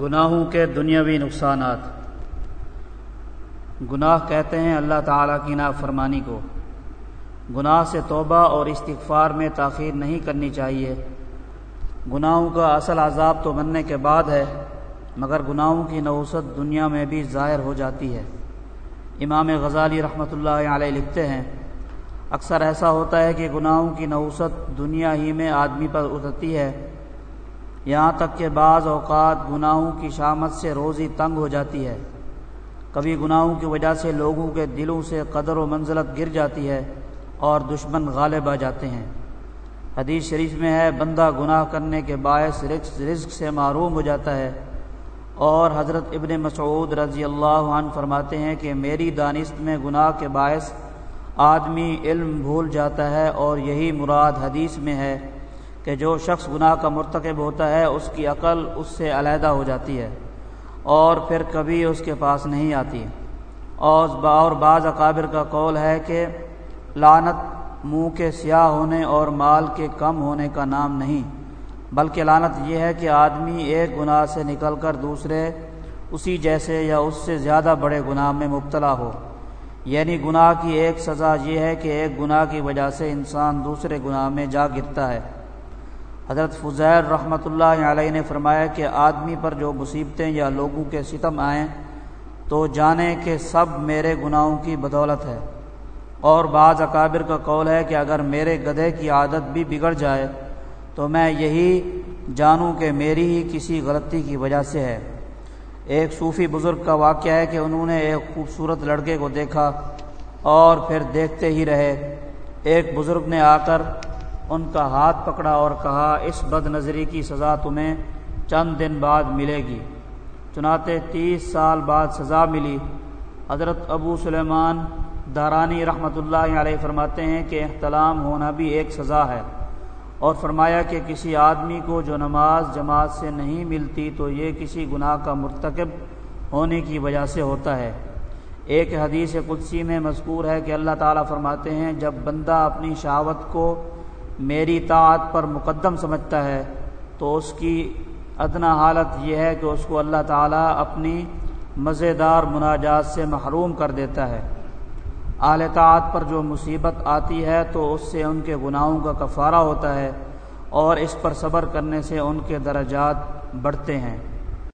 گناہوں کے دنیاوی نقصانات۔ گناہ کہتے ہیں اللہ تعالیٰ کی نافرمانی کو۔ گناہ سے توبہ اور استغفار میں تاخیر نہیں کرنی چاہیے۔ گناہوں کا اصل عذاب تو بننے کے بعد ہے، مگر گناہوں کی نوسط دنیا میں بھی ظاہر ہو جاتی ہے۔ امام غزالی رحمۃ اللہ علیہ لکھتے ہیں، اکثر ایسا ہوتا ہے کہ گناہوں کی نوسط دنیا ہی میں آدمی پر اترتی ہے یہاں تک کہ بعض اوقات گناہوں کی شامت سے روزی تنگ ہو جاتی ہے۔ کبھی گناہوں کی وجہ سے لوگوں کے دلوں سے قدر و منزلت گر جاتی ہے اور دشمن غالب آ جاتے ہیں۔ حدیث شریف میں ہے، بندہ گناہ کرنے کے باعث رزق رزق سے معروم ہو جاتا ہے۔ اور حضرت ابن مسعود رضی اللہ عنہ فرماتے ہیں کہ میری دانست میں گناہ کے باعث آدمی علم بھول جاتا ہے اور یہی مراد حدیث میں ہے۔ کہ جو شخص گناہ کا مرتکب ہوتا ہے، اس کی عقل اس سے علیحدہ ہو جاتی ہے اور پھر کبھی اس کے پاس نہیں آتی۔ اور بعض اقابر کا قول ہے کہ لانت منہ کے سیاہ ہونے اور مال کے کم ہونے کا نام نہیں، بلکہ لانت یہ ہے کہ آدمی ایک گناہ سے نکل کر دوسرے اسی جیسے یا اس سے زیادہ بڑے گناہ میں مبتلا ہو۔ یعنی گناہ کی ایک سزا یہ ہے کہ ایک گناہ کی وجہ سے انسان دوسرے گناہ میں جا گرتا ہے۔ حضرت فضیر رحمۃ اللہ علیہ نے فرمایا کہ آدمی پر جو مصیبتیں یا لوگوں کے ستم آئیں تو جانے کہ سب میرے گناہوں کی بدولت ہے۔ اور بعض اکابر کا قول ہے کہ اگر میرے گدھے کی عادت بھی بگڑ جائے تو میں یہی جانوں کہ میری ہی کسی غلطی کی وجہ سے ہے۔ ایک صوفی بزرگ کا واقعہ ہے کہ انہوں نے ایک خوبصورت لڑکے کو دیکھا اور پھر دیکھتے ہی رہے۔ ایک بزرگ نے آ کر ان کا ہاتھ پکڑا اور کہا، اس بد نظری کی سزا تمہیں چند دن بعد ملے گی۔ چنانچہ تیس سال بعد سزا ملی۔ حضرت ابو سلیمان دارانی رحمۃ اللہ علیہ فرماتے ہیں کہ احتلام ہونا بھی ایک سزا ہے۔ اور فرمایا کہ کسی آدمی کو جو نماز جماعت سے نہیں ملتی تو یہ کسی گناہ کا مرتکب ہونے کی وجہ سے ہوتا ہے۔ ایک حدیث قدسی میں مذکور ہے کہ اللہ تعالیٰ فرماتے ہیں، جب بندہ اپنی شہوت کو میری طاعت پر مقدم سمجھتا ہے، تو اس کی ادنا حالت یہ ہے کہ اس کو اللہ تعالیٰ اپنی مزیدار مناجات سے محروم کر دیتا ہے۔ اعلی طاعت پر جو مصیبت آتی ہے، تو اس سے ان کے گناہوں کا کفارہ ہوتا ہے اور اس پر صبر کرنے سے ان کے درجات بڑھتے ہیں۔